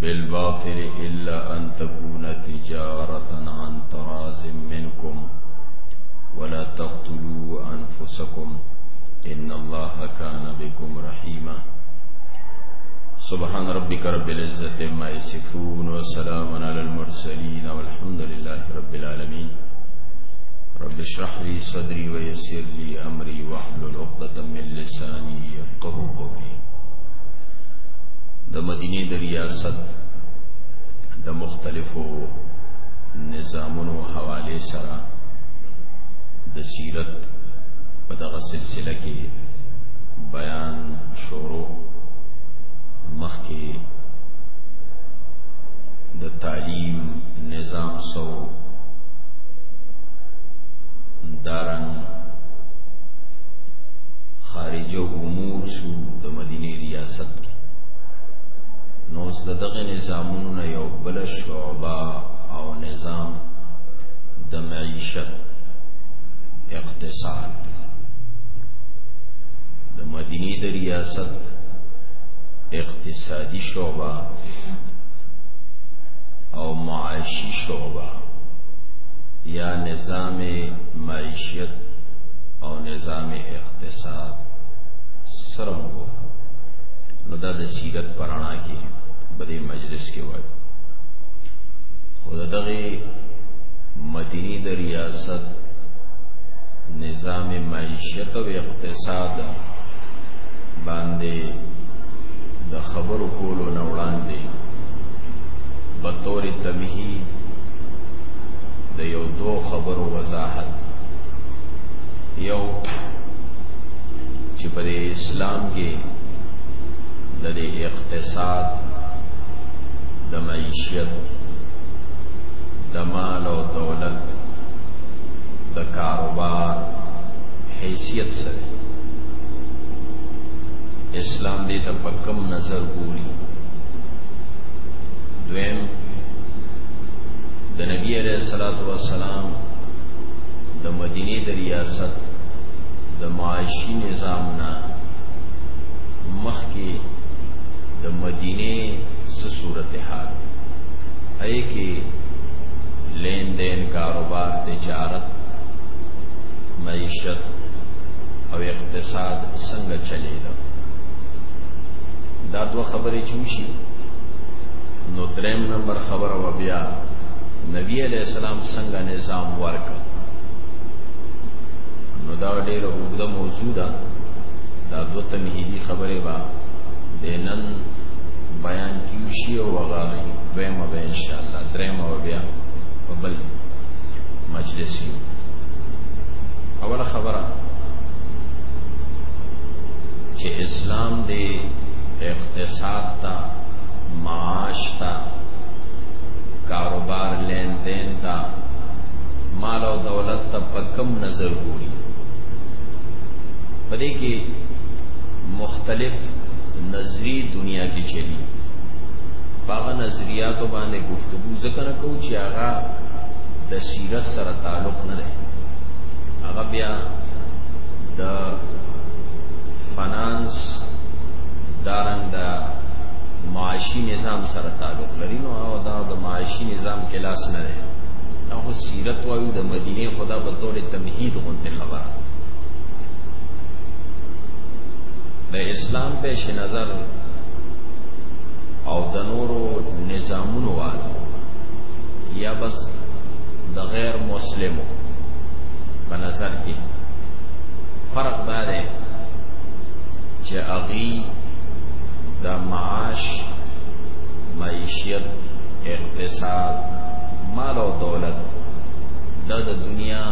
بالباطل إلا أن تكون تجارة عن تراز منكم ولا تقتلوا أنفسكم إن الله كان بكم رحيما سبحان ربك رب العزة ما يصفون وسلام على المرسلين والحمد لله رب العالمين رب اشرح لي صدري ويسر لي أمري واحلل عقدة من لساني يفقه قولي د مدینه د ریاست د مختلفو نظامونو حواله سره د سیرت په دغه سلسله کې بیان شروع مخکې د تعلیم نظام سو دارن خارجه امور شو د مدینه ریاست سیاست کې نو اوس د دغه نظامونو نه یو بل شعبه او نظام د معیشت اقتصاد د مدینه د ریاست اقتصادي شعبه او معاشي شعبه یا نظام معیشت او نظام اقتصاد سره نو دا د سیرت پرانا کې بلې مجلس کې وایي خو دغه مدینی د ریاست نظام معیشت او اقتصاد باندې د خبرو کولو نه وړاندې په تور تمهید د یو دو خبرو وضاحت یو چې پر اسلام کې د اقتصاد د معیشت د مال او دولت د کاروبار حیثیت سره اسلام دې ته په کم نظر ګوري دویم د نبی عليه الصلاه والسلام د مدینه د ریاست د معاشي نظام نه مخکې د مدینه څه صورتحال اې کې لین دین کاروبار تجارت معیشت او اقتصاد څنګه چلیده دا دوه خبرې چوشي نو دریم نمبر خبره و بیا نبی علیہ السلام څنګه نظام ورکړ نو دا ډیره اوږده موضوع ده دا دوه تمهیدي خبرې به د نن بیان کیو شي او هغه اخی دویمه به ان شاء الله درېمه بیا په بل مجلس یو اوله خبره چې اسلام دی اقتصاد تا معاش تا کاروبار لین دین تا مال او دولت ته کم نظر ګوري په دې کې مختلف نظری دنیا کې چلی باغ نظریات باندې گفتگو ذکر کو چې هغه د سیرت سره تعلق نه لري هغه بیا د فنانس دارنګ د دا معاشي نظام سره تعلق لري نو دا د معاشي نظام کې لاس نه لري هغه سیرت وایو مدینه خدا په تور تمهید غونډه خبره د اسلام پیش نظر او د نورو نظامونو والو یا بس د غیر مسلمو په نظر کې فرق دا دی چې اغي د معاش معیشت اقتصاد مال او دولت دا د دنیا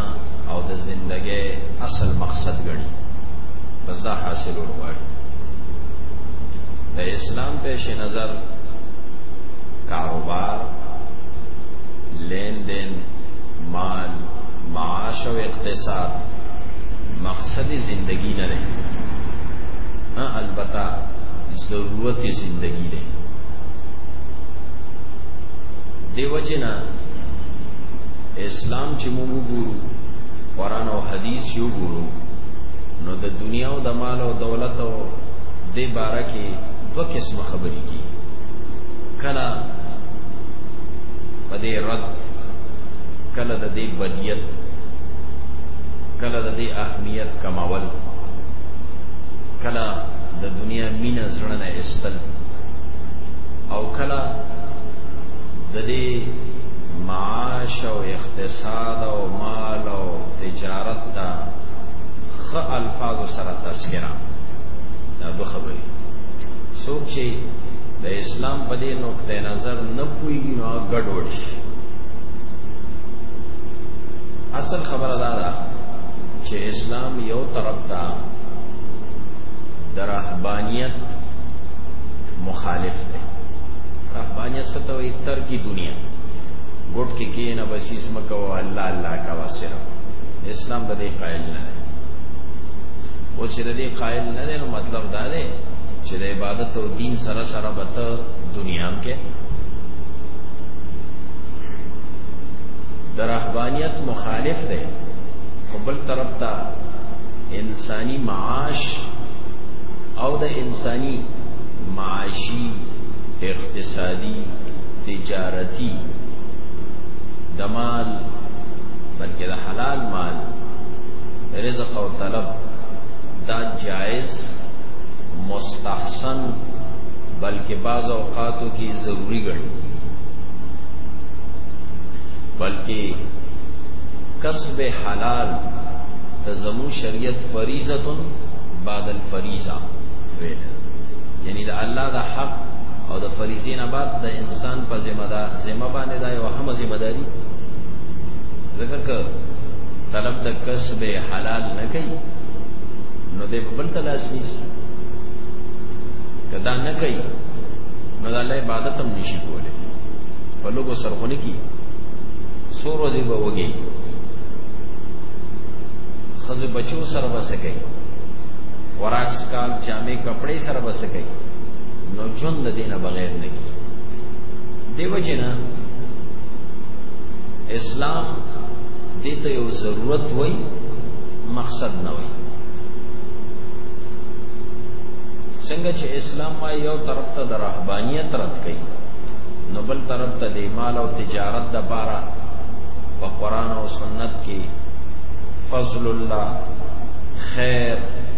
او د زندګۍ اصل مقصد غړي بس دا حاصل ورغړي د اسلام پیش نظر کاروبار لین دین مال معاش او اقتصاد مقصد زندگی نه لري البته ضرورت زندگی لري دیو جنا اسلام چې موږ وګورو قران او حديث چې وګورو نو د دنیا او د مال او دولت او د باره کې دوه قسم خبرې کی کله په دې رد کله د دې بدیت کله د دې اهمیت کماول کله د دنیا مینه زړه نه استل او کله دی معاش او اقتصاد او مال او تجارت دا خ الفاظ سره تذکرہ دا دو خبرې څوک چې د اسلام په دې نقطه نظر نه پوي نو ګډوډ شي اصل خبره دا ده چې اسلام یو طرف ته درهبانیت مخالف دی رهبانیت څه ته وایي ترک دنیا ګوټ کې کېنه بس هیڅ مه کوه الله الله کوه صرف اسلام د دې قایل نه دی او چې د دې قایل نه دی نو مطلب دا دی چې د عبادت او دین سره سره به ته دنیا هم کې د رهبانیت مخالف دی خو بل طرف ته انسانی معاش او د انسانی معاشی اقتصادی تجارتی دمال بلکې د حلال مال رزق او طلب دا جائز مستحسن بلکې بعض اوقاتو کې ضروری ګڼي بلکې کسب حلال تزمو شریعت فریضه بعد الفریضه یعنی د الله د حق او د فریضین بعد د انسان په ذمہ دار ذمہ باندې دا یو هم ذمہ داری ذکر ک طلب د کسب حلال نه کوي نو دې بل تلاش نشي کدا نه کوي نو د الله عبادت هم نشي کوله په لوګو سرغونی کی سور ورځې به وږي خزه بچو سره وسګي خوراک اسکال جامع کپڑے سره بس کوي نو جون د دینه بغیر نه کی دیو جنا اسلام دې ته یو ضرورت وای مقصد نه وای څنګه چې اسلام ما یو طرف ته د رهبانیت رد کړي نو بل طرف ته د مال او تجارت د بارا په قران او سنت کې فضل الله خیر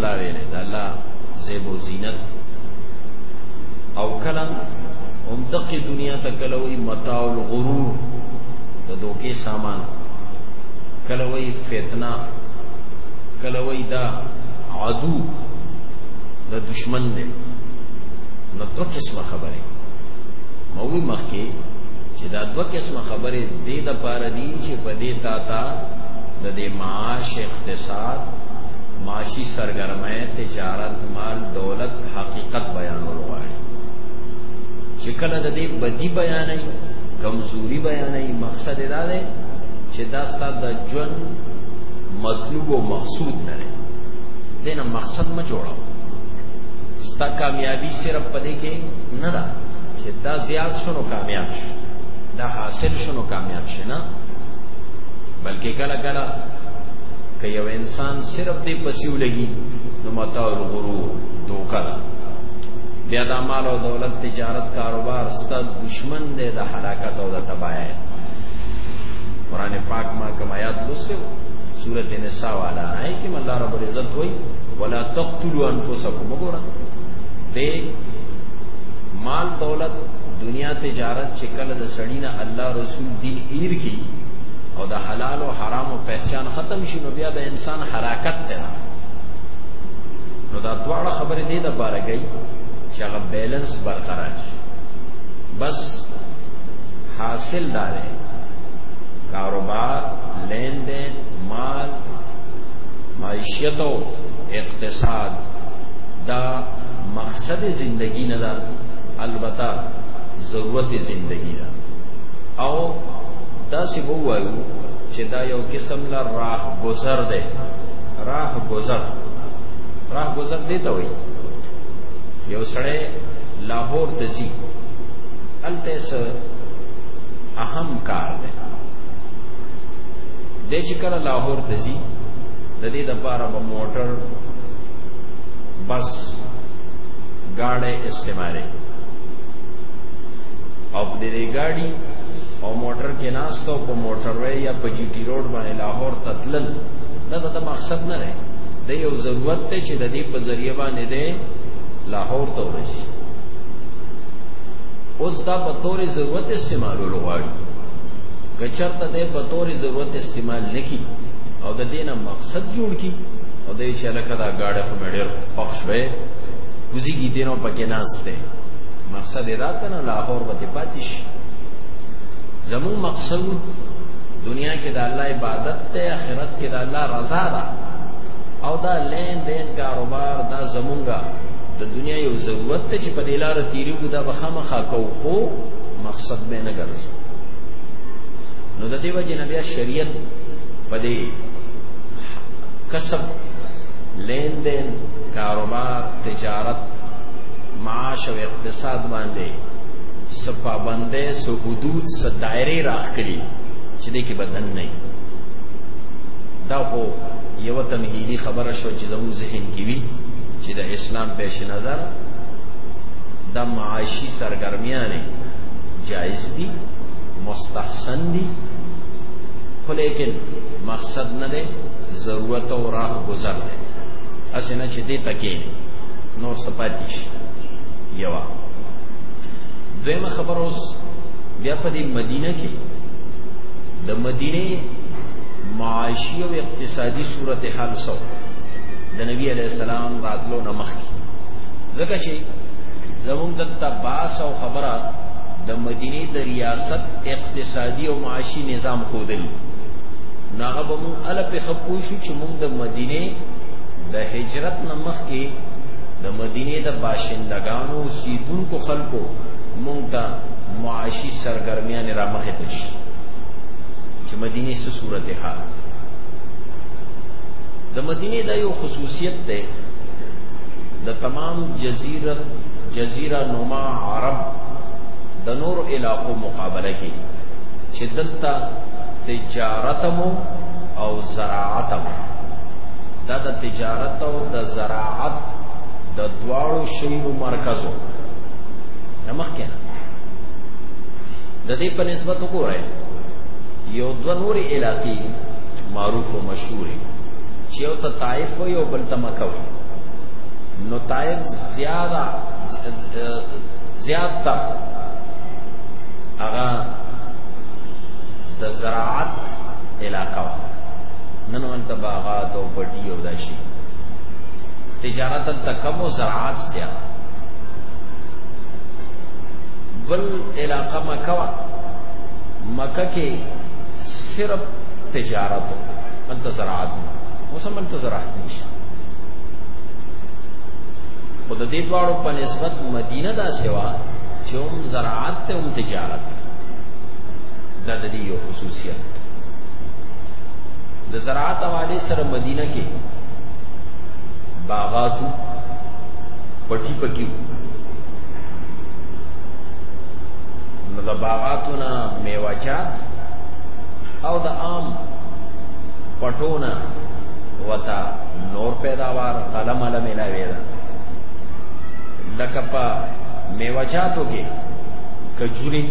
الله ویلې د الله زیب او زینت او کله هم دقه دنیا ته کله وی متاع الغرور د دوکې سامان کله وی فتنه کله وی دا عدو د دشمن دی نو دو قسمه خبره موی مخکې چې دا دو قسمه خبره د دې لپاره دي چې په دې تا تا د دې معاش اقتصاد معاشي سرګرمۍ، تجارت، مال، دولت، حقیقت بیانول غواړي چې کله د دې بدی بیانې کمزوري بیانې مقصد دا دی چې دا ستاسو د ژوند مطلوب او مقصود نه دی دینه مقصد ما جوړاو ستا کامیابی صرف پدې کې نه ده چې دا زیات شونو کامیاب شي دا حاصل شونو کامیاب شي نه بلکې کله کله که یو انسان صرف دې پسیو لګي نو متاع الغرور دوکا بیا د مال او دولت تجارت کاروبار ستاسو دشمن دی د هلاکت او د تباہی قران پاک ما کوم آیات لوسو سورته نساء والا آی کې الله رب العزت وای ولا تقتلوا انفسکم وګوره دې مال دولت دنیا تجارت چې کله د سړی نه الله رسول دین ایر کی او د حلال او حرام او چان ختم شي نو بیا د انسان حرکت دی نو دا دواړه خبرې دې د باره گئی چې هغه بیلنس برقرار شي بس حاصل دا دی کاروبار لین دین مال معیشت او اقتصاد دا مقصد زندگی نه ده البته ضرورت زندگی ده او دا سی وو وایو چې دا یو قسم لا راه گذر دی راه گذر راه گذر دی ته وي یو سړی لاهور ته ځي الته سه اهم کار دی د چې کله لاهور ته ځي د دې د پاره به موټر بس گاڑی استعمالی او دې دې گاڑی او موټر کې ناستو موټروي یا په جی ټی روډ باندې لاهور تتلل دا د مقصد نه دی د یو ضرورت ته چې د دې په ذریعہ باندې دی لاهور ته ورسی اوس دا په تورې ضرورت استعمالول غواړي کچرته د په تورې ضرورت استعمال نکي او د دینه مقصد جوړ کی او د چې لکه دا گاډه خو ډېر پخش وې وزيږي دینو پکې ناشته مقصد دا کنه لاهور به پاتې شي زمو مقصد دنیا کې د الله عبادت ته آخرت کې د الله رضا ده او دا لین دین کاروبار دا زمونږه د دنیا یو ضرورت ته چې په دې لار تیری کو دا بخامخه کو خو مقصد به نه ګرځي نو د دې وجه نبی شریعت په دې کسب لین دین کاروبار تجارت معاش او اقتصاد باندې څه پابندې څه حدود څه دایره راخلي چې دې کې بدن نه دا هو یو تمهیدی خبره شو چې زموږ ذهن کې وی چې د اسلام پیش نظر د معاشي سرګرمیانه جایز دي مستحسن دي خو لیکن مقصد نه دی ضرورت او راه گذر دی اسنه چې دې تکې نور سپاتیش یوا دویمه خبر اوس بیا په دې مدینه کې د مدینه معاشي او اقتصادي صورتحال سو د نبی علی السلام راتلو نه مخکې ځکه چې زموږ دلته باس او خبره د مدینه د ریاست اقتصادي او معاشي نظام خودل ناغه به مون ال په خپو شو چې مون د مدینه د هجرت نمخ کې د مدینه د باشندگان اوسیدونکو خلکو مونږ ته معاشي سرګرمیان را مخه ته شي چې مدینه څه صورت حال د مدینه دا یو خصوصیت ده د تمام جزیره جزیره نما عرب د نور علاقو مقابله کې چې دلته تجارتمو او زراعتمو دا د تجارت او د زراعت د دواړو شهیدو مرکزو نمخ کنا د دې په نسبت وګورئ یو دو نوري علاقې معروف او مشهور چې یو ته طائف وي او بل ته مکه وي نو طائف زیاده زیات تر هغه د زراعت علاقه و نن ولته باغات او پټي او داشي تجارت کم و زراعت زیاد بل علاقہ مکہ وا مکہ کې صرف تجارت انت زراعت موسم انت زراعت نشي خود دې دواړو په نسبت مدینه دا سیوا چې هم زراعت ته هم تجارت دا د دې یو خصوصیت د زراعت حواله سره مدینه کې باغاتو پټی پکی نو د باغاتونه میواچات او د عام پټونه وتا نور پیداوار قلم علم علاوه ده لکه په میواچاتو کې کجوري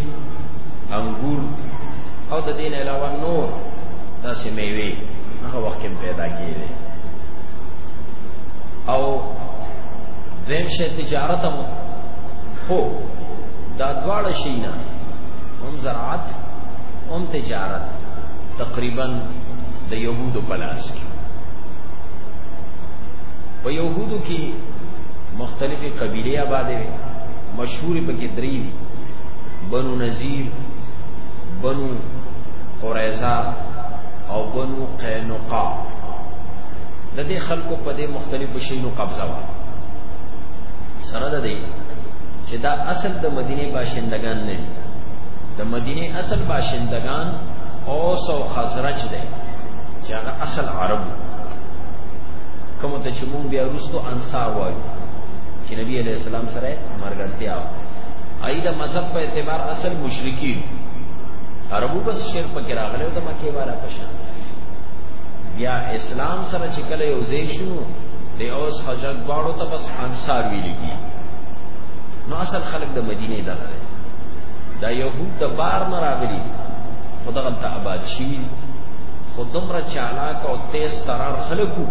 انګور او د دین علاوه نور داسې میوه هغه وخت پیدا کیږي او دیم شی تجارت هم خو دا دواړه شینا هم زراعت هم تجارت تقریبا د یهودو پلاس کې په یهودو کې مختلفې قبیلې آبادې وي مشهورې پکې درې دي بنو نذیر بنو قریظه او بنو قینقاع د دې خلکو په دې مختلفو شینو قبضه و سره ده دی چې دا اصل د مدینه باشندگان نه د مدینه اصل باشندگان اوس او خزرج دی چې هغه اصل عرب کوم ته چې مونږ بیا وروسته انصار وایو چې نبی علیہ السلام سره مرګرتیا ای د مذهب په اعتبار اصل مشرکین عربو بس شرک پکې راغله د مکه والا پشان بیا اسلام سره چې کله یو ځای شو د اوس حضرت باړو ته بس انصار ویل کی نو اصل خلک د مدینه دغه دی دا یهود د بار نه راغلي خدغه ته آباد شي خودمره چالاک او تیز ترار خلکو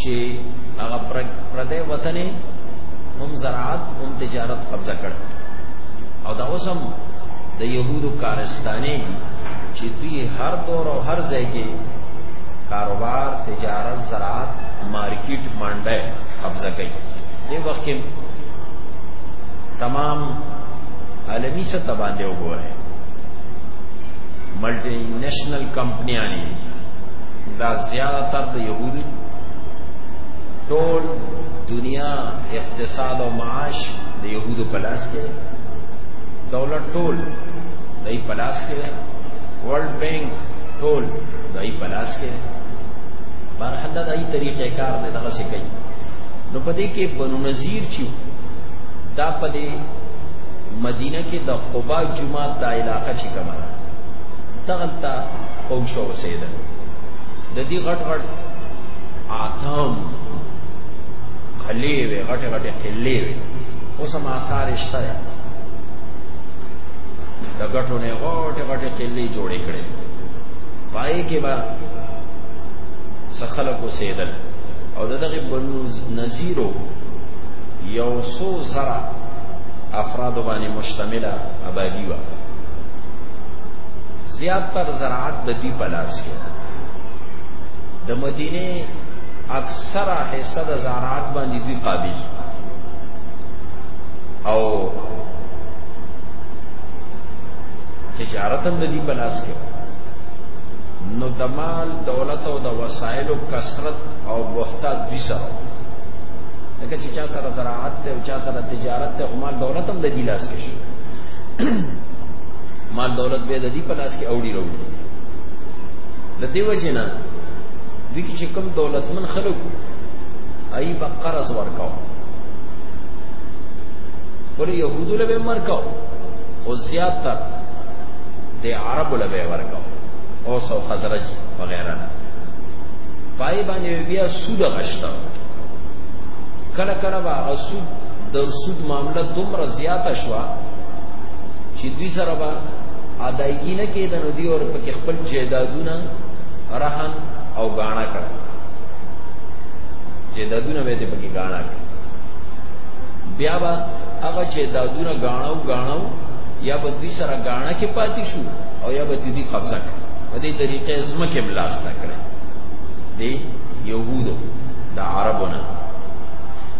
چې هغه پردې وطن هم زراعت هم تجارت قبضه کړ او دا اوسم د یهودو کارستانه چې هر دور او هر ځای کې کاروبار تجارت زراعت مارکیټ منډه قبضه کوي دې وخت کې تمام عالمی سطح باندې وګوره ملټي نېشنل کمپنیاں دي دا زیاده تر د یهودي ټول دنیا اقتصاد او معاش د یهودو پلاس کې دولت ټول دای پلاس کې ورلد بینک ټول دای په لاس کې بهرحال دا دای طریقې کار دی دغه څه کوي نو په دې کې بنو نذیر چې دا په دې مدینه کې د قباء جمعه د علاقه چې کومه ده دغلتا قوم شو وسیدل د دې غټ غټ آتم خلې وي غټه غټه خلې وي اوس ما آثار شته د غټو نه غټه غټه کلی جوړې کړې پای کې با سخلق وسیدل او دغه بنو نذیرو یو سو زرا افراد باندې مشتمله آبادی و زیات تر زراعت د دې پلاس کې د مدینه اکثره حصہ د زراعت باندې دی قابض او تجارت هم د دې په لاس کې نو د مال دولت او د وسایلو کثرت او بهتات دي سره لکه چې چا سره زراعت ته او چا سره تجارت ته مال دولت هم د دې لاس کې شي مال دولت به د دې په لاس کې اوړي وروړي د دې وجنه دوی چې کوم دولتمن خلک ای بقرض ورکاو ولې دله به مرکاو خو زیات تر د عربو له به ورکاو او سو خزرج وغیرہ نه پای باندې بیا سود غشتا کله کله با سود د سود معاملې دومره زیاته شوه چې دوی سره به ادایګی نه کېده نو دی اور په خپل جیدادونه رهن او غاڼه کړ جیدادونه به دې پکې غاڼه کړ بیا به هغه چې دادونه غاڼو غاڼو یا به دوی سره غاڼه کې پاتې شو او یا به دوی قبضه کړ په دې طریقې زمکه بلاس نکړه دی يهودو د عربونه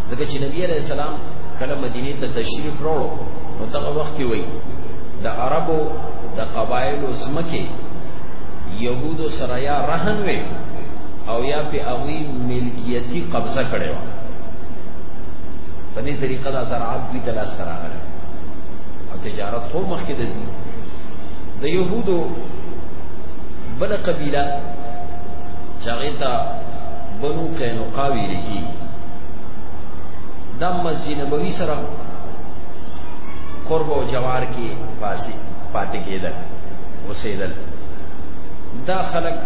ځکه چې نبی عليه السلام کله مدینه ته تشریف راوړو نو دغه وخت کې وای د عربو د قبایلو زمکه يهودو سره یا رهن وي او یا په اوی ملکیتی قبضه کړي و په دې کله زراعت دوی ته لاس راغلی او تجارت خو مخکې د دي د يهودو بل قبيله چاغتا بنو قینقاع ویل کی د مسجد نبوي سره قرب او جوار کې پاسي پاتې کېدل وسیدل دا خلک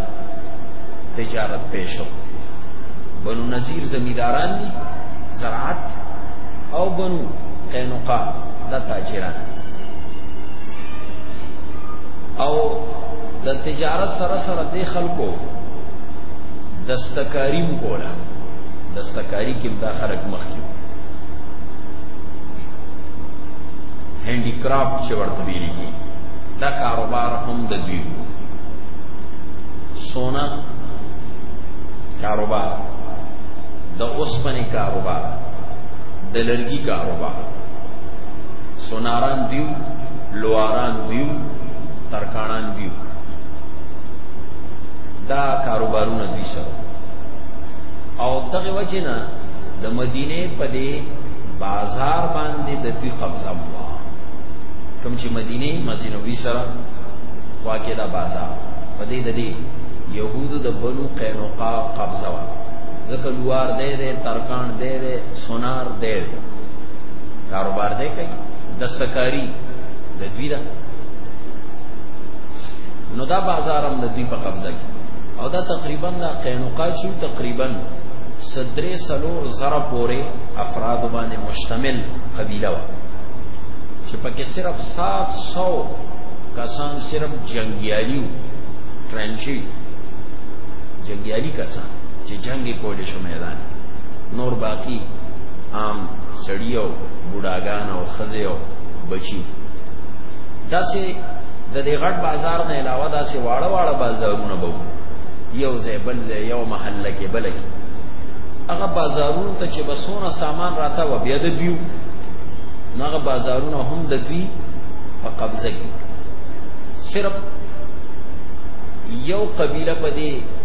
تجارت پیشو بنو نذیر زمیداران دي زراعت او بنو قینقا دا تاجران او د تجارت سره سره د خلکو دستکاریم کولا دستکاری کې دا خلک مخ کیو هندی کرافټ چې ورته ویل کی دا کاروبار هم د دوی سونا کاروبار د اوسپنې کاروبار د لرګي کاروبار سوناران دیو لواران دیو ترکانان دیو دا کاروبارونه دوی سره او دغه وجنه د مدینه په دې بازار باندې د دوی قبضه مو کوم چې مدینه مسجد نبوي سره خوا کې دا بازار په دې د دې يهودو د بنو قینوقا قبضه وه ځکه لوار دی دی ترکان دی دی سونار دی دی کاروبار دی کوي دستکاری د دوی ده نو دا بازار هم د دوی په قبضه کې او دا تقریبا دا قینوقا چې تقریبا صدرې سلور زره پورې افراد باندې مشتمل قبیله و چې پکې صرف 700 کسان صرف جنگیالیو ټرینچی جنگیالی کسان چې جنگي کول شو میدان نور باقی عام سړیو بوډاګان او خزیو بچی داسې د دې غټ بازار نه علاوه داسې واړه واړه بازارونه بو یو ځای بل ځای یو محله کې بل کې هغه بازارونو ته چې بسونه سامان راته و بیا د دیو هغه بازارونه هم د دوی په قبضه کې صرف یو قبیله په دې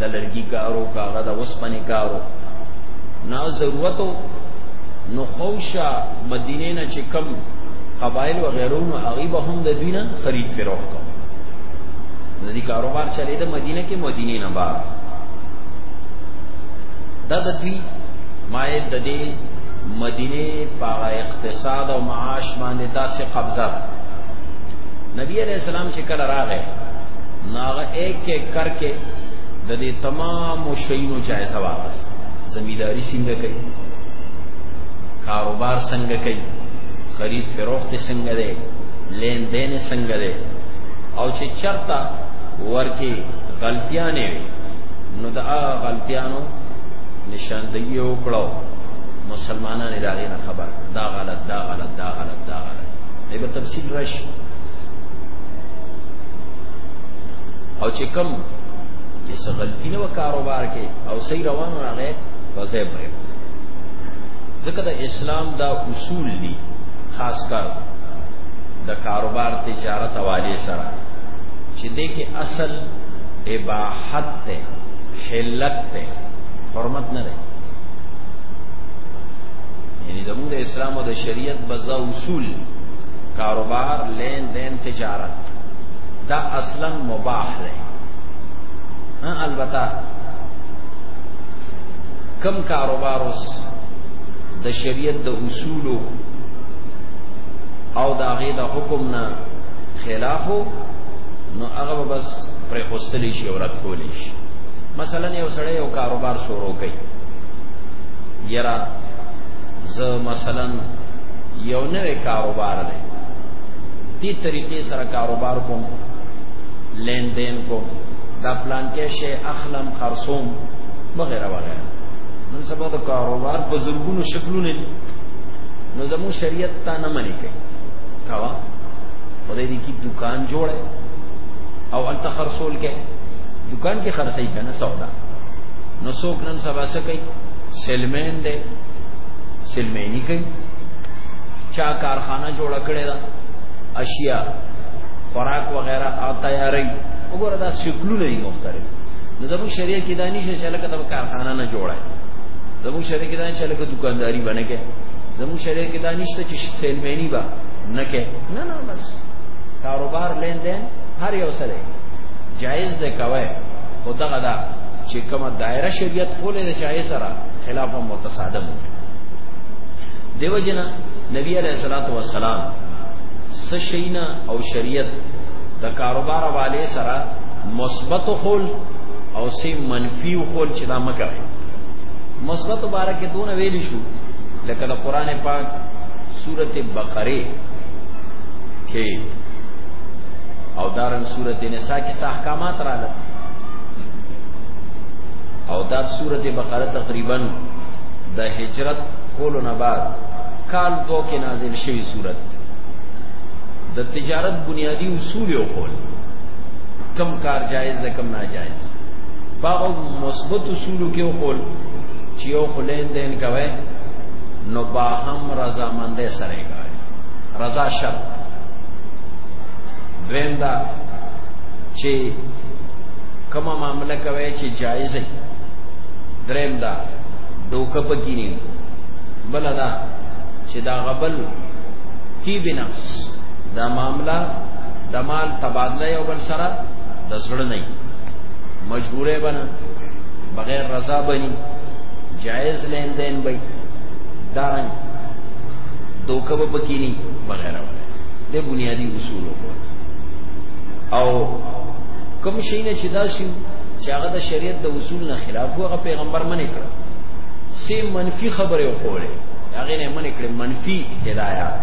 د لرګي کارو کاغه د وسپنې کارو نه ضرورتو نو خوشا مدینه نه چې کم قبایل و غیرونو هغه به هم د دوی نه خرید فروخ کو د دې کاروبار چلے د مدینه کې مدینه نه بار دا د دوی مایه د دې مدینه په اقتصاد او معاش باندې داسې قبضه نبی علیہ السلام چې کله راغی ناغه ایک ایک کر کې د دې تمام شینو جایزه واغست زمیداری څنګه کوي کاروبار څنګه کوي خرید فروخت څنګه دی لین دین څنګه دی او چې چرتا ورکی غلطیانه وي نو دا غلطیانو نشاندهی وکړو مسلمانان دا غي نه خبر دا غلط دا غلط دا غلط دا غلط ایبه تفصیل راشي او چې کم چې څه غلطي نه وکاروبار کې او صحیح روانو راغې په ځای پرې ځکه د اسلام دا اصول دي خاص کر د کاروبار تجارت حواله سره چې دې کې اصل اباحت ته حلت ته حرمت نه ده یعنی زموږ د اسلام او د شریعت بزا اصول کاروبار لین ان تجارت دا اصلا مباح دی البته کم کاروبار اوس د شریعت د اصولو او د هغه د حکم نه خلافو نو هغه بس پر خوستلی شي او رد کولی شي مثلا یو سړی یو کاروبار شروع کوي یرا زه مثلا یو نوې کاروبار دی دی طریقې سره کاروبار کوم لین دین کوم دا پلان کې شی اخلم خرصوم وغیرہ وغیرہ نن سبا د کاروبار په زرګونو شکلونه دي نو زمو شریعت تا نه منې کوي کوا خدای دې کی دکان جوړه او الته خرصول کې دکان کې خرڅي کنه سودا نو څوک نن سبا څه کوي سلمین دی سلمینی کوي چا کارخانه جوړ کړی دا اشیاء خوراک وغیرہ او تیاری وګوره دا شکلونه دي مختلف نو زموږ شریعت کې دا نشي چې لکه دا کارخانه نه جوړه زموږ شریعت کې دا چې لکه دکانداری باندې کې زموږ شریعت کې دا نشته چې سیلمنی با نه کې نه نه بس کاروبار لین دین هر یو سره جایز ده کوي خدا غدا چې کومه دایره شریعت خولې د چای سره خلاف متصادم وي دیو جنا نبی علیہ الصلوۃ والسلام سشینا او شریعت د کاروبار والے سره مثبت خول او سی منفی خول چې دا مکه مثبت مبارکه دون ویلی شو لکه د قران پاک سورته بقره کې او دارن سورته نساء کې څه احکامات راغلي او دا سورته بقره تقریبا د هجرت کولو نه بعد کال دو کې نازل شوی صورت د تجارت بنیادی اصول یو کول کم کار جایز ده کم ناجایز باغ مثبت اصول کې یو کول چې یو خلین دین کوي نو با هم رضا مندې سره کوي رضا شرط دویم دا چې کومه معاملې کوي چې جایز ده دریم دا دوکه پکې نه بل دا چې دا غبل کی بنفس دا معاملہ د مال تبادله یو بل سره د زړه نه مجبورې بنا بغیر رضا بني جائز لین دین بې دارن دوکه به پکینی بغیر ولا د بنیادی اصول او کوم شي نه چې دا شي چې هغه د شریعت د اصول نه خلاف هغه پیغمبر منې کړ سه منفي خبره وکړي هغه نه منې کړې منفي هدایات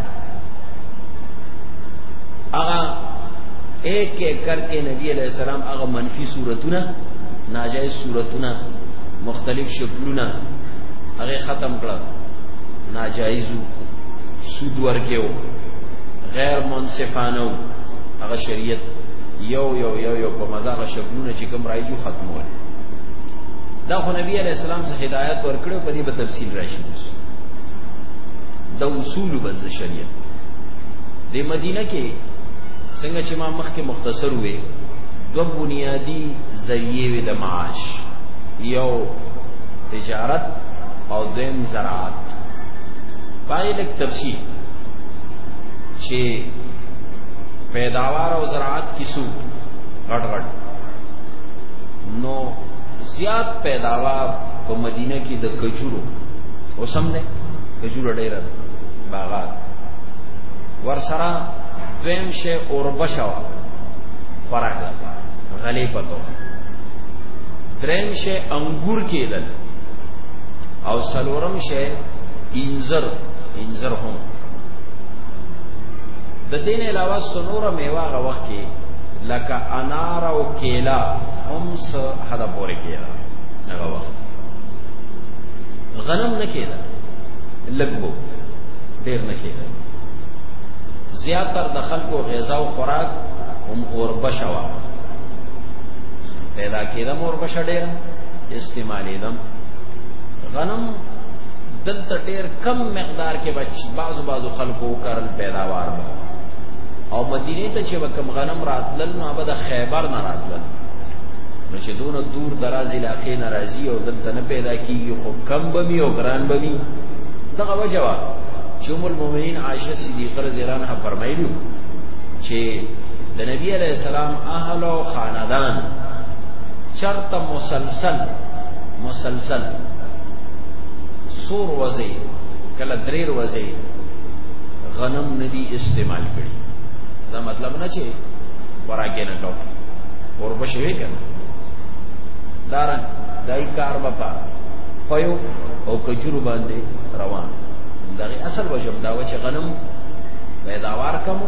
هغه ایک ایک کر کے نبی علیہ السلام هغه منفي صورتونه ناجائز صورتونه مختلف شکلونه هغه ختم کړل ناجایزو سود ورکیو غیر منصفانو هغه شریعت یو یو یو یو په مزه نو چې کوم راځي ختمول دا خو نبی علیہ السلام څخه هدایت ورکړو په دې په تفصیل راشي دا اصول بز شریعت د مدینه کې څنګه چې ما مخکې مختصر وې دو بنیادی ذریعے وی د معاش یو تجارت او دیم زراعت پای لک تفصیل چې پیداوار او زراعت کیسو غټ غټ نو زیات پیداوار په مدینه کې د کجورو اوسم نه کجورو ډیر باغات ورسره دویم شی اوربشوا خوراک غلې پتو دریم شی انګور کېدل او سلورم شی انځر انځر هم د دین علاوه سنوره میوه غوښ کې لکه انار او کیلا هم سه حدا پورې کیلا هغه وخت غنم نه کیلا لګبو ډیر نه کیلا زیاتر د خلکو غذا او خوراک هم اوربشوا پیدا کیدم اوربش ډیر استعمالیدم غنم دلته ډیر کم مقدار کې بچ بعضو بعضو خلکو کرل پیداوار او مدینه ته چې وکم غنم راتلل نو به د خیبر نه راتلل نو چې دونه دور دراز علاقې ناراضي او دلته نه پیدا کیږي خو کم بمی او ګران بمی دغه وجوه چې ام المؤمنین عائشه صدیقه رضی الله عنها فرمایلی چې د نبی علی السلام اهل او خاندان چرت مسلسل مسلسل سور وزي کله دریر وزي غنم ندی استعمال کړي دا مطلب نه چې خوراکې نه کوو ورپسې وی کنه دارن دای کار وپا پيو او کجورو باندې روان دغه اصل وجب دا و چې غنم پیداوار کم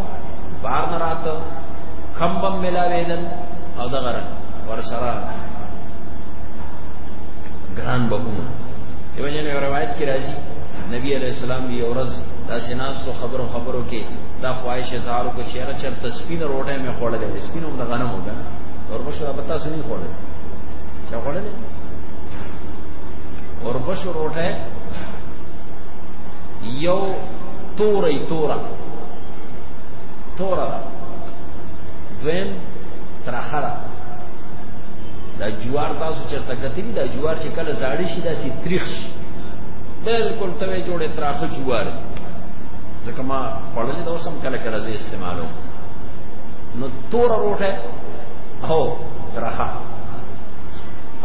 بار نه راته کم بم ملاویدل او دغه رنګ ور سره ګران بهونه ایو جن روایت کې راځي نبی علیہ السلام یو ورځ داسې ناس خبرو خبرو کې دا خواهش اظهار کو چې را چر تسپین روټه مې خوړلې دي سپین هم د غنم وګا اور بشو پتا سني خوړلې چا خوړلې اور بشو روټه یو تورې تورا تورا دویم ترخرا دا جوار تاسو چرته کتلی دا جوار چې کله زاړی شي دا سي تریخ شي بالکل ته جوړه تراخه جوار دی ځکه ما خوړلې دا اوس هم کله کله زه استعمالوم نو تور روټه او ترخه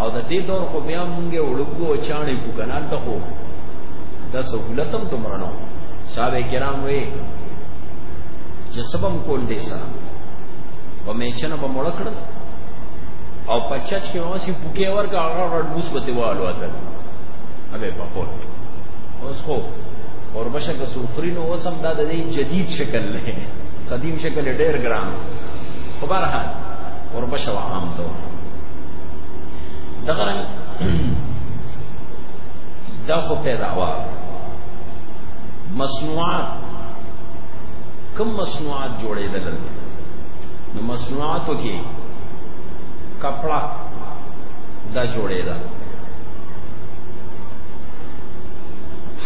او د دې دور خو بیا مونږه وړوکو چاڼې کو کنال ته خو دا سہولتم تمره نو صاحب کرام وې چې سبم کول دې سره په میچنه په مړ کړل او پچچ کې واسي پوکې ورګه هغه ورډ موس بته والو اتل ابه په پور اوس خو اور بشک سوفرینو اوسم دا د جدید شکل له قدیم شکل ډیر ګران خو بهرحال اور بشو عام تو دغه رنګ دا خو پیداوار مصنوعات کم مصنوعات جوړېدل نو مصنوعاتو کې کپڑا دا جوړېدل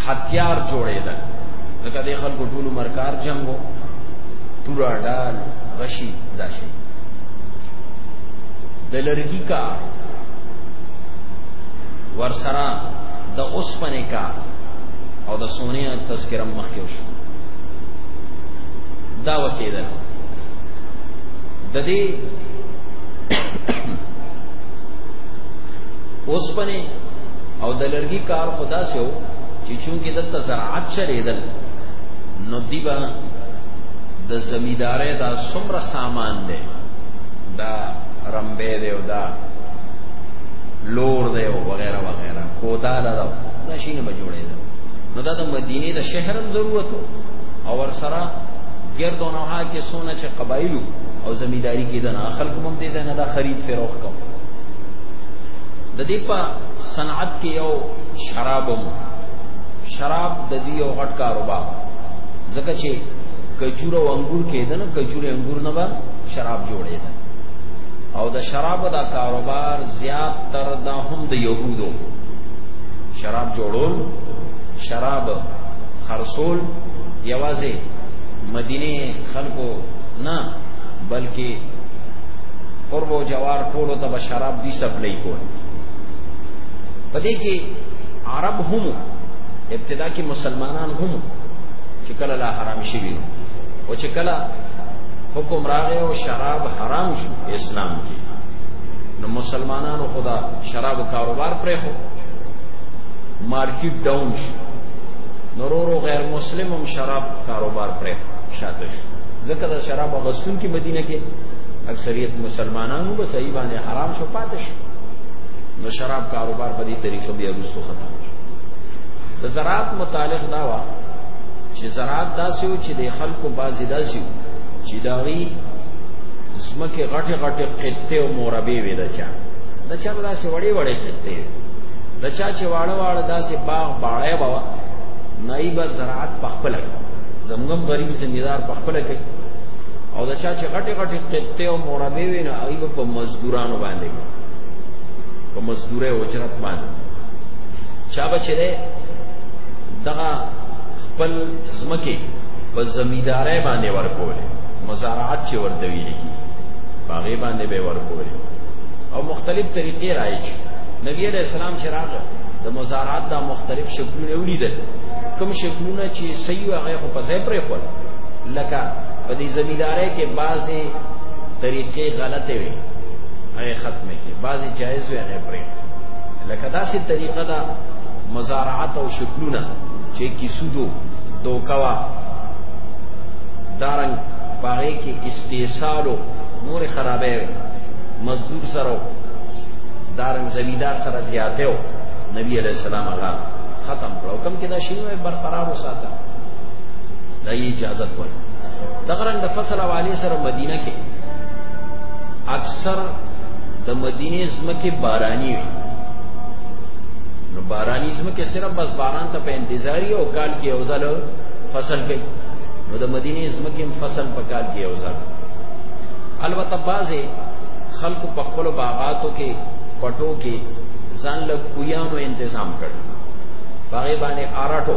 هتیار جوړېدل لکه د خلکو ټول مرکار جنگو تورا ډال غشي داشي د لرګي کا ورسره د اوسپنې کا او د سونې تذکرہ مخکې شو دا وکیدل د دې اوسپنې او د لرګي کار خدا سه و چې چونکې دلته زراعت چلیدل نو دی به د زمیدارې دا څومره سامان دی دا رمبه دی او دا لور دی او وغیرہ وغیرہ کودا دا دا, دا شینه به جوړېدل نو دا د مدینه د شهرم ضرورت او ور سره ګردو نه ها کې سونه چې قبایلو او زمیداری کې د خلکو مم دي نه دا خرید فروخت کوم د دې په صنعت کې یو شرابم شراب د دې یو غټ کاروبار ځکه چې کجور او انګور کېدل کجور انګور نه به شراب جوړېدل او د شراب دا کاروبار زیات تر د هم د يهودو شراب جوړول شراب خرصول یوازې مدینه خلکو نه بلکې قرب او جوار ټولو ته شراب دی سپلای کول پدې کې عرب هم ابتدا کې مسلمانان هم چې کله لا حرام شي وي او چې کله حکم راغی او شراب حرام شو اسلام کې نو مسلمانانو خدا شراب کاروبار پرې خو مارکیټ ډاون شو نورو غیر مسلم هم شراب کاروبار پرې شاته شو ځکه دا شراب غسل کې مدینه کې اکثریت مسلمانانو به صحیح باندې حرام شو پاتې شو نو شراب کاروبار په دې طریقه بیا وروسته ختم شو د زراعت متعلق دا وا چې زراعت داسې و چې د خلکو بازي داسې و چې داغي زمکه غټه غټه قطه او موربه وې دا چا دا چا به داسې وړې وړې قطه دا چا چې واړه واړه داسې باغ باړې بوا نایبه زراعت پخپل زمګم غریب زمیدار پخپل کوي او دا چا چې غټي غټي قبطه او موربه وینه هغه په مزدورانو باندې په مزدوره اجرت باندې چا بچی ده دغه خپل زمکه په زمیدارې باندې ورکول مزارعات چې ورته ویل کی باغې باندې به ورکول او مختلف طریقې راځي نبی علیہ السلام چې راغله د مزارعات دا مختلف شکلونه ولیدل کوم شکلونه چې صحیح هغه په ځای پرې خور لکه په دې زمیدارۍ کې بعضې طریقې غلطې وي هغه ختمه کې بعضې جایز وي هغه پرې لکه داسې طریقه ده مزارعت او شکلونه چې کیسودو دوکوا دارنګ پاره کې استیصالو نور خرابې وي مزدور سره دارنګ زمیدار سره زیاته و نبی علیہ السلام هغه ختم کړو کم کې دا شی برقرار وساته دا یې اجازه کول دغرن د فصل حواله سره مدینه کې اکثر د مدینه زمکه بارانی وي نو بارانی زمکه صرف بس باران ته په انتظاری او کال کې اوزل فصل کوي نو د مدینه زمکه فصل په کال کې اوزل البته بعضه خلق په خپل باغاتو کې پټو کې ځان له کویانو تنظیم کړ باغې باندې آراټو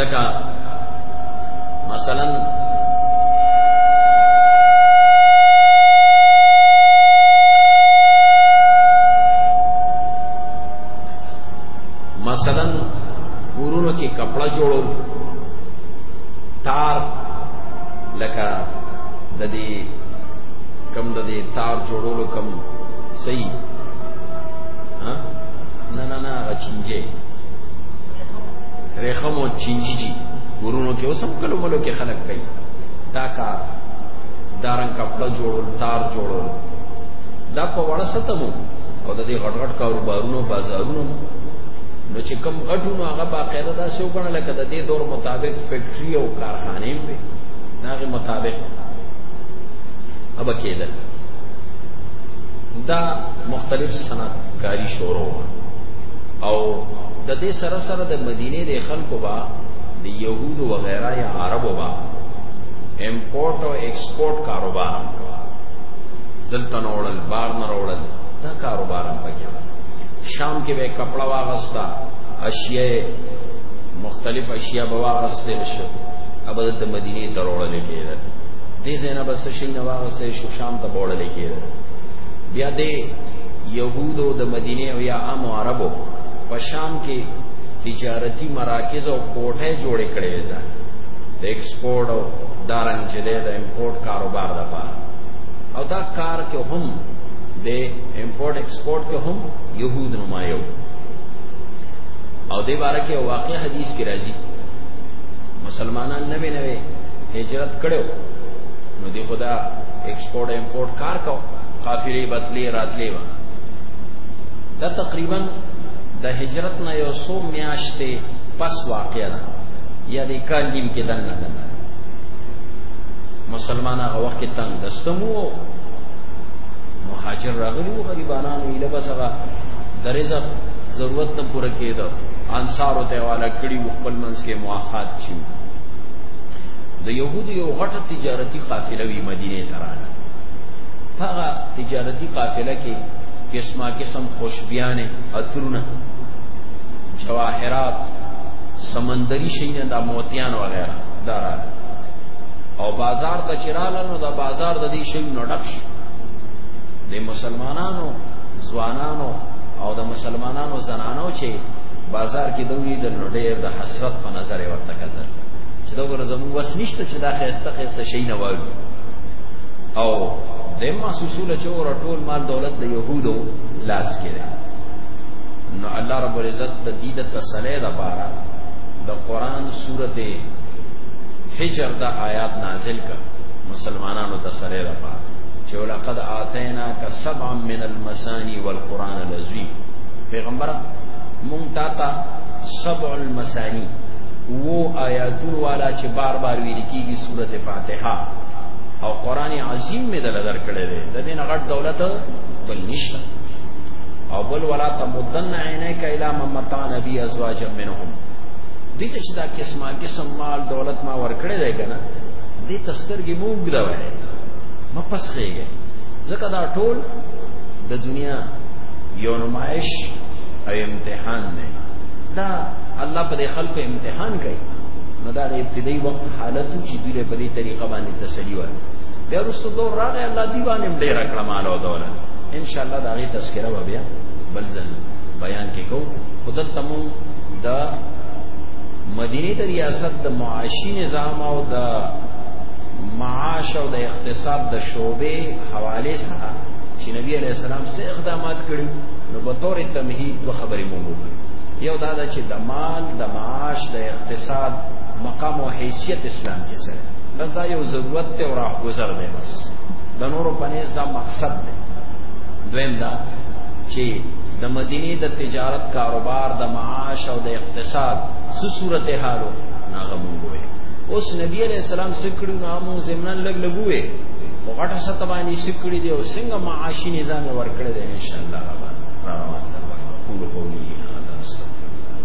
لکه مثلا مثلا ورونو کې کپڑا جوړو تار لکه د دې کم د دې تار جوړولو کم صحیح ها نه نه نه هغه چینجه ریخم او چینجی جی ورونو کې اوسم کلو ملو کې خلک کوي دا کا دارن کپڑا جوړول تار جوړول دا په وړه ستمو او د دې غټ غټ کاروبارونو بازارونو نو چې کم غټونو هغه باقاعده دا شو کنه لکه د دې دور مطابق فیکټری او کارخانه وي هغه مطابق ابا کېدل دا مختلف صنعت کاری شروع او د دې سره سره د مدینه د خلکو با د يهودو و غیره یا عربو با امپورټ او ایکسپورټ کاروبار هم کوا دلته نوړل بار نه وړل دا کاروبار هم پکې شام کې به کپڑا واغستا اشیاء مختلف اشیاء به واغستل شو اب د مدینه ته وړل کېده دې زینب سشي نه واغستې شو شام ته وړل کېده بیا دې يهودو د مدینه او یا عام عربو په شام کې تجارتی مراکز او کوټه جوړې کړې ده د ایکسپورت او دارنګ چې د امپورټ کاروبار ده پاره او دا کار کې هم د امپورټ ایکسپورت کې هم يهود نمایو او دې باره کې واقع حدیث کې راځي مسلمانان نوې نوې هجرت کړو نو دی خدا ایکسپورټ امپورټ کار کو قافلې بتلې راتلې و دا تقریبا د هجرت نه یو څو میاشتې پس واقعا ده یا د کال نیم کې دنه ده مسلمان هغه وخت کې تنگ دستمو مهاجر راغلي وو غریبانانو یې لبس هغه د رزق ضرورت نه پوره کېده انصارو ته والا کړي وو خپل منځ کې مواخات شي د يهودي یو غټه تجارتي قافله وی مدینه ته راغله هغه تجارتی قافله کې قسمه قسم خوشبيانه عطرونه جواهرات سمندري شیونه د موتیان وغیرہ دارا او بازار ته چراله نو دا بازار د دې شی نو ډک شو د مسلمانانو ځوانانو او د مسلمانانو زنانو چې بازار کې دوی د نډیر د حسرت په نظر ورته کتل چې دا ګور زموږ وس نشته چې دا خسته خسته شي نه وایو او د محسوسول چې ور ټول مال دولت د يهودو لاس کې دی نو الله رب العزت د دې د تسلی د بارا د قران سورته حجر دا آیات نازل کړ مسلمانانو تسلی د بارا چې ولقد آتینا کا سبع من المسانی والقران العظیم پیغمبر مونږ تا ته سبع المسانی وو آیاتو والا چې بار بار ویل کیږي سورته فاتحه او قران عظیم می دل در کړی دی د دین غټ دولت بل نشته او بل ولا تمدن عینیک الی ممتا نبی ازواج منهم دې چې دا قسمه قسم مال دولت ما ور کړی دی کنه دې تسترګې موږ دا وای ما پس خېږي ځکه دا ټول د دنیا یو نمایش او امتحان دی دا الله په دې خلکو امتحان کوي نو دا د ابتدایي وخت حالت چې دوی په دې طریقه باندې تسلی ور بیا رسو دور راغی الله دی باندې ډیر کړه مال او دولت ان شاء الله دا غي تذکرہ و بیا بل ځل بیان کې کو خدای تمو دا مدینه د ریاست د معاشي نظام او د معاش او د اقتصاد د شوبې حواله سره چې نبی علی السلام سه اقدامات کړي نو په تور تمهید و خبرې مونږ یو دا چې د مال د معاش د اقتصاد مقام او حیثیت اسلام کې سره بس دا یو ضرورت ته او راه گذر دی بس د نورو پنيز دا مقصد دی دویم دا چې د مدینه د تجارت کاروبار د معاش او د اقتصاد څه صورت حالو ناغه مونږوي اوس نبی علیہ السلام سکړو نامو زمنن لګ لګوي او غټه ستبانی سکړي دی او څنګه معاشي نظام ورکړي دی ان شاء الله غوا روان ده قول قولی هذا استغفر الله